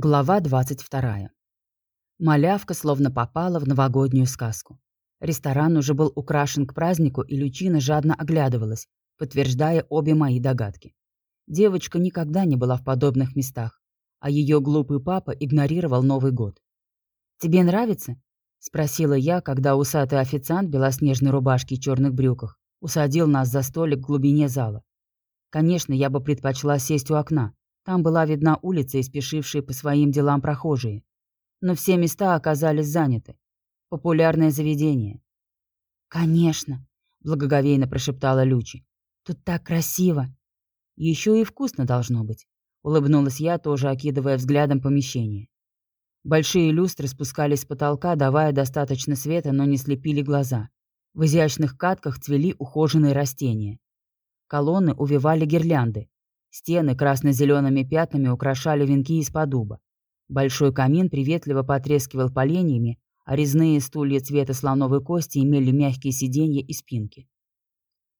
Глава 22. Малявка словно попала в новогоднюю сказку. Ресторан уже был украшен к празднику, и Лючина жадно оглядывалась, подтверждая обе мои догадки. Девочка никогда не была в подобных местах, а ее глупый папа игнорировал Новый год. «Тебе нравится?» — спросила я, когда усатый официант в белоснежной рубашке и черных брюках усадил нас за столик в глубине зала. Конечно, я бы предпочла сесть у окна, там была видна улица и спешившие по своим делам прохожие. Но все места оказались заняты. Популярное заведение. «Конечно», — благоговейно прошептала Лючи. «Тут так красиво». «Еще и вкусно должно быть», — улыбнулась я, тоже окидывая взглядом помещение. Большие люстры спускались с потолка, давая достаточно света, но не слепили глаза. В изящных катках цвели ухоженные растения. Колонны увивали гирлянды, Стены красно-зелеными пятнами украшали венки из-под дуба. Большой камин приветливо потрескивал поленьями, а резные стулья цвета слоновой кости имели мягкие сиденья и спинки.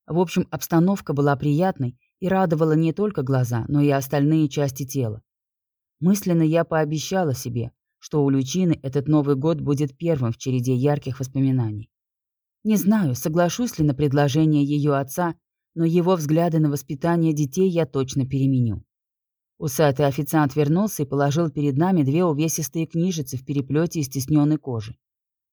В общем, обстановка была приятной и радовала не только глаза, но и остальные части тела. Мысленно я пообещала себе, что у Лючины этот Новый год будет первым в череде ярких воспоминаний. Не знаю, соглашусь ли на предложение ее отца но его взгляды на воспитание детей я точно переменю. Усатый официант вернулся и положил перед нами две увесистые книжицы в переплете из тесненной кожи.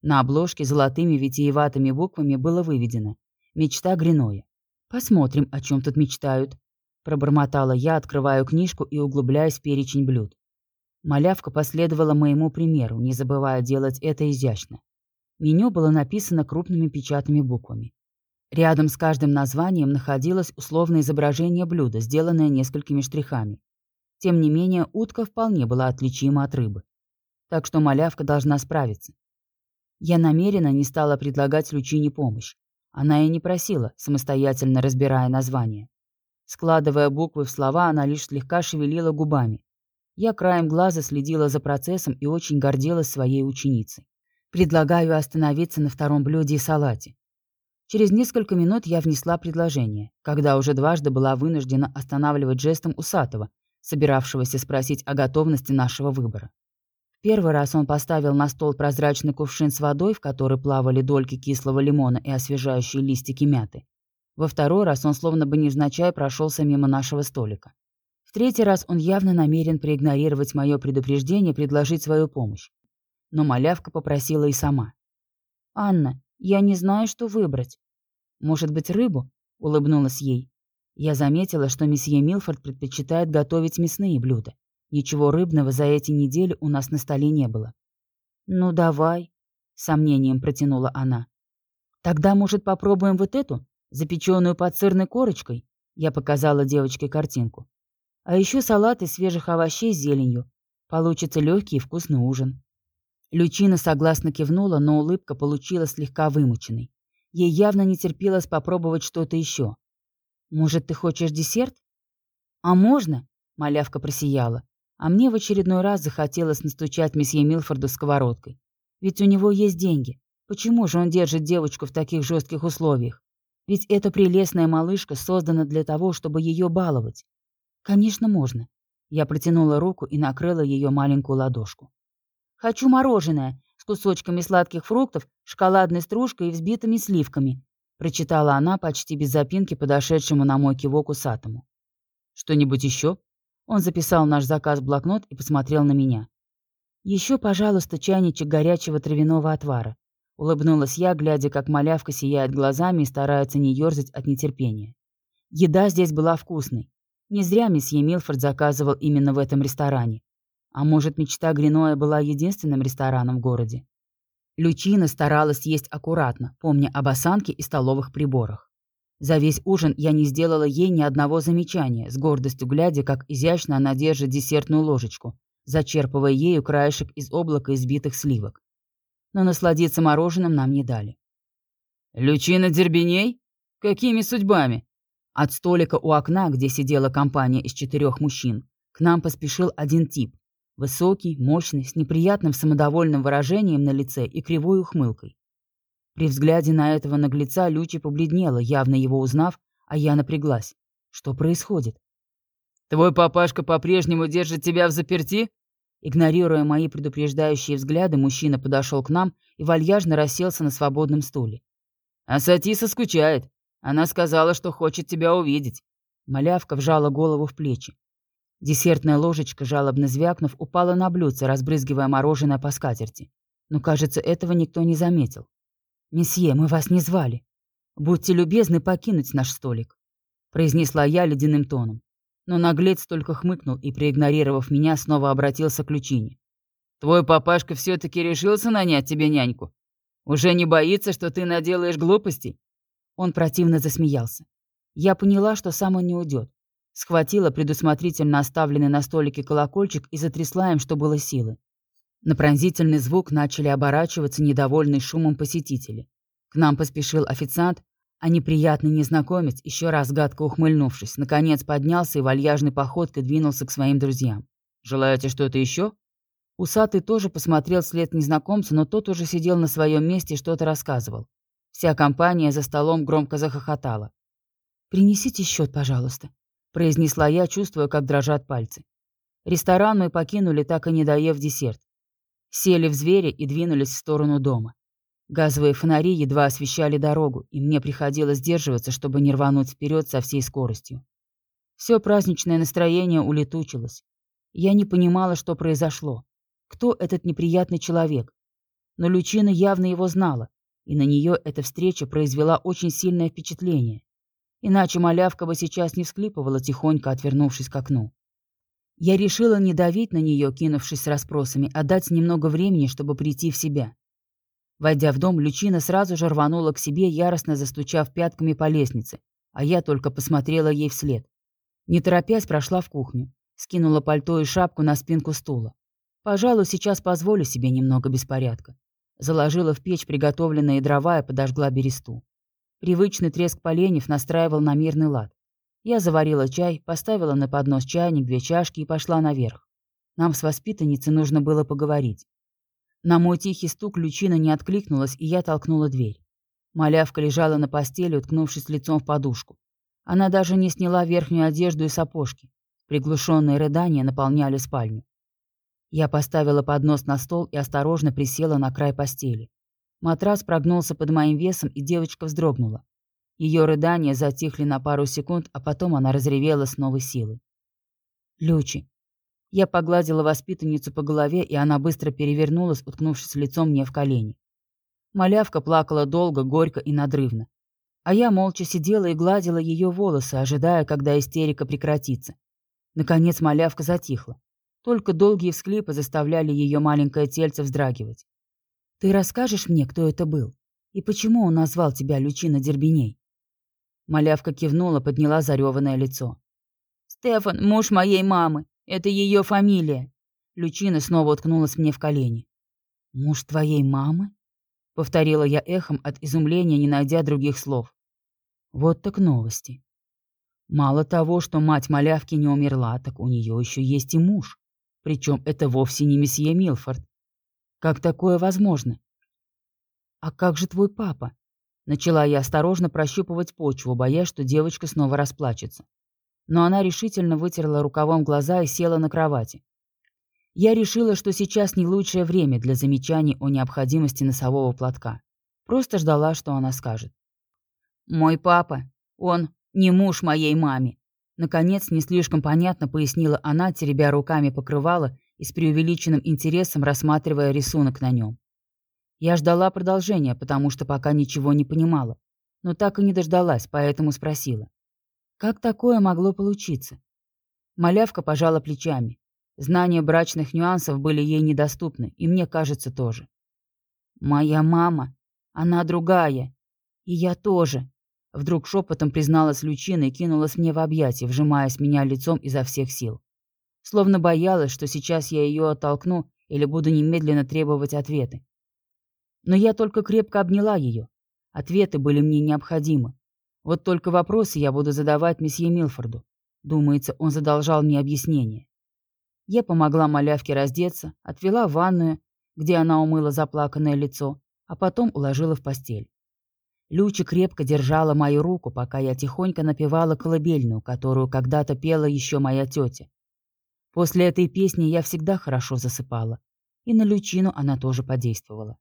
На обложке золотыми витиеватыми буквами было выведено «Мечта Гриноя». «Посмотрим, о чем тут мечтают», — пробормотала я, открываю книжку и углубляясь в перечень блюд. Малявка последовала моему примеру, не забывая делать это изящно. Меню было написано крупными печатными буквами. Рядом с каждым названием находилось условное изображение блюда, сделанное несколькими штрихами. Тем не менее, утка вполне была отличима от рыбы. Так что малявка должна справиться. Я намеренно не стала предлагать Лючине помощь. Она и не просила, самостоятельно разбирая название. Складывая буквы в слова, она лишь слегка шевелила губами. Я краем глаза следила за процессом и очень гордилась своей ученицей. Предлагаю остановиться на втором блюде и салате. Через несколько минут я внесла предложение, когда уже дважды была вынуждена останавливать жестом усатого, собиравшегося спросить о готовности нашего выбора. Первый раз он поставил на стол прозрачный кувшин с водой, в который плавали дольки кислого лимона и освежающие листики мяты. Во второй раз он словно бы невзначай прошелся мимо нашего столика. В третий раз он явно намерен проигнорировать мое предупреждение и предложить свою помощь. Но малявка попросила и сама. «Анна, я не знаю, что выбрать. Может быть, рыбу? Улыбнулась ей. Я заметила, что месье Милфорд предпочитает готовить мясные блюда. Ничего рыбного за эти недели у нас на столе не было. «Ну, давай», — сомнением протянула она. «Тогда, может, попробуем вот эту, запеченную под сырной корочкой?» Я показала девочке картинку. «А еще салат из свежих овощей с зеленью. Получится легкий и вкусный ужин». Лючина согласно кивнула, но улыбка получилась слегка вымученной. Ей явно не терпелось попробовать что-то еще. «Может, ты хочешь десерт?» «А можно?» — малявка просияла. А мне в очередной раз захотелось настучать месье Милфорду сковородкой. Ведь у него есть деньги. Почему же он держит девочку в таких жестких условиях? Ведь эта прелестная малышка создана для того, чтобы ее баловать. Конечно, можно. Я протянула руку и накрыла ее маленькую ладошку. «Хочу мороженое с кусочками сладких фруктов, шоколадной стружкой и взбитыми сливками», прочитала она почти без запинки подошедшему на мой кивок усатому. «Что-нибудь еще?» Он записал наш заказ в блокнот и посмотрел на меня. «Еще, пожалуйста, чайничек горячего травяного отвара», улыбнулась я, глядя, как малявка сияет глазами и старается не ерзать от нетерпения. Еда здесь была вкусной. Не зря месье Милфорд заказывал именно в этом ресторане. А может, мечта Гриноя была единственным рестораном в городе? Лючина старалась есть аккуратно, помня об осанке и столовых приборах. За весь ужин я не сделала ей ни одного замечания, с гордостью глядя, как изящно она держит десертную ложечку, зачерпывая ею краешек из облака избитых сливок. Но насладиться мороженым нам не дали. «Лючина Дербеней? Какими судьбами?» От столика у окна, где сидела компания из четырех мужчин, к нам поспешил один тип, Высокий, мощный, с неприятным самодовольным выражением на лице и кривой ухмылкой. При взгляде на этого наглеца Лючи побледнела, явно его узнав, а я напряглась. Что происходит? «Твой папашка по-прежнему держит тебя в заперти?» Игнорируя мои предупреждающие взгляды, мужчина подошел к нам и вальяжно расселся на свободном стуле. «А Сатиса скучает. Она сказала, что хочет тебя увидеть». Малявка вжала голову в плечи. Десертная ложечка, жалобно звякнув, упала на блюдце, разбрызгивая мороженое по скатерти. Но, кажется, этого никто не заметил. «Месье, мы вас не звали. Будьте любезны покинуть наш столик», — произнесла я ледяным тоном. Но наглец только хмыкнул и, проигнорировав меня, снова обратился к Лючине. «Твой папашка все-таки решился нанять тебе няньку? Уже не боится, что ты наделаешь глупостей?» Он противно засмеялся. Я поняла, что сам он не уйдет. Схватила предусмотрительно оставленный на столике колокольчик и затрясла им, что было силы. На пронзительный звук начали оборачиваться недовольные шумом посетители. К нам поспешил официант, а неприятный незнакомец, еще раз гадко ухмыльнувшись, наконец поднялся и вальяжной походкой двинулся к своим друзьям. «Желаете что-то еще?» Усатый тоже посмотрел вслед незнакомцу, но тот уже сидел на своем месте и что-то рассказывал. Вся компания за столом громко захохотала. «Принесите счет, пожалуйста», — произнесла я, чувствуя, как дрожат пальцы. Ресторан мы покинули, так и не доев десерт. Сели в зверя и двинулись в сторону дома. Газовые фонари едва освещали дорогу, и мне приходилось сдерживаться, чтобы не рвануть вперед со всей скоростью. Все праздничное настроение улетучилось. Я не понимала, что произошло. Кто этот неприятный человек? Но Лючина явно его знала, и на нее эта встреча произвела очень сильное впечатление. Иначе малявка бы сейчас не всклипывала, тихонько отвернувшись к окну. Я решила не давить на нее, кинувшись с расспросами, а дать немного времени, чтобы прийти в себя. Войдя в дом, Лючина сразу же рванула к себе, яростно застучав пятками по лестнице, а я только посмотрела ей вслед. Не торопясь, прошла в кухню, скинула пальто и шапку на спинку стула. Пожалуй, сейчас позволю себе немного беспорядка. Заложила в печь приготовленные дрова и подожгла бересту. Привычный треск поленьев настраивал на мирный лад. Я заварила чай, поставила на поднос чайник, две чашки и пошла наверх. Нам с воспитанницей нужно было поговорить. На мой тихий стук Лючина не откликнулась, и я толкнула дверь. Малявка лежала на постели, уткнувшись лицом в подушку. Она даже не сняла верхнюю одежду и сапожки. Приглушенные рыдания наполняли спальню. Я поставила поднос на стол и осторожно присела на край постели. Матрас прогнулся под моим весом, и девочка вздрогнула. Ее рыдания затихли на пару секунд, а потом она разревела с новой силой. «Лючи, я погладила воспитанницу по голове, и она быстро перевернулась, уткнувшись лицом мне в колени. Малявка плакала долго, горько и надрывно. А я молча сидела и гладила ее волосы, ожидая, когда истерика прекратится. Наконец малявка затихла. Только долгие всклипы заставляли ее маленькое тельце вздрагивать. «Ты расскажешь мне, кто это был? И почему он назвал тебя Лючина Дербеней?» Малявка кивнула, подняла зареванное лицо. «Стефан, муж моей мамы. Это ее фамилия. Лючина снова уткнулась мне в колени. «Муж твоей мамы?» — повторила я эхом от изумления, не найдя других слов. Вот так новости. Мало того, что мать малявки не умерла, так у нее еще есть и муж. Причем это вовсе не месье Милфорд. Как такое возможно? «А как же твой папа?» Начала я осторожно прощупывать почву, боясь, что девочка снова расплачется но она решительно вытерла рукавом глаза и села на кровати. Я решила, что сейчас не лучшее время для замечаний о необходимости носового платка. Просто ждала, что она скажет. «Мой папа, он не муж моей маме», Наконец, не слишком понятно пояснила она, теребя руками покрывало и с преувеличенным интересом рассматривая рисунок на нем. Я ждала продолжения, потому что пока ничего не понимала, но так и не дождалась, поэтому спросила. Как такое могло получиться? Малявка пожала плечами. Знания брачных нюансов были ей недоступны, и мне кажется тоже. «Моя мама, она другая. И я тоже», — вдруг шепотом призналась Лючина и кинулась мне в объятия, вжимаясь меня лицом изо всех сил. Словно боялась, что сейчас я ее оттолкну или буду немедленно требовать ответы. Но я только крепко обняла ее. Ответы были мне необходимы. Вот только вопросы я буду задавать месье Милфорду. Думается, он задолжал мне объяснение. Я помогла малявке раздеться, отвела в ванную, где она умыла заплаканное лицо, а потом уложила в постель. Люча крепко держала мою руку, пока я тихонько напевала колыбельную, которую когда-то пела еще моя тетя. После этой песни я всегда хорошо засыпала, и на лючину она тоже подействовала.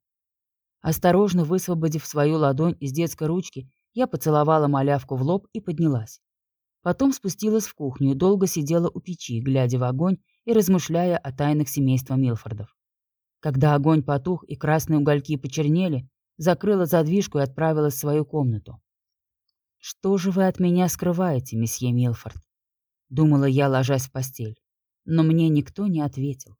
Осторожно высвободив свою ладонь из детской ручки, я поцеловала малявку в лоб и поднялась. Потом спустилась в кухню и долго сидела у печи, глядя в огонь и размышляя о тайнах семейства Милфордов. Когда огонь потух и красные угольки почернели, закрыла задвижку и отправилась в свою комнату. «Что же вы от меня скрываете, месье Милфорд?» Думала я, ложась в постель. Но мне никто не ответил.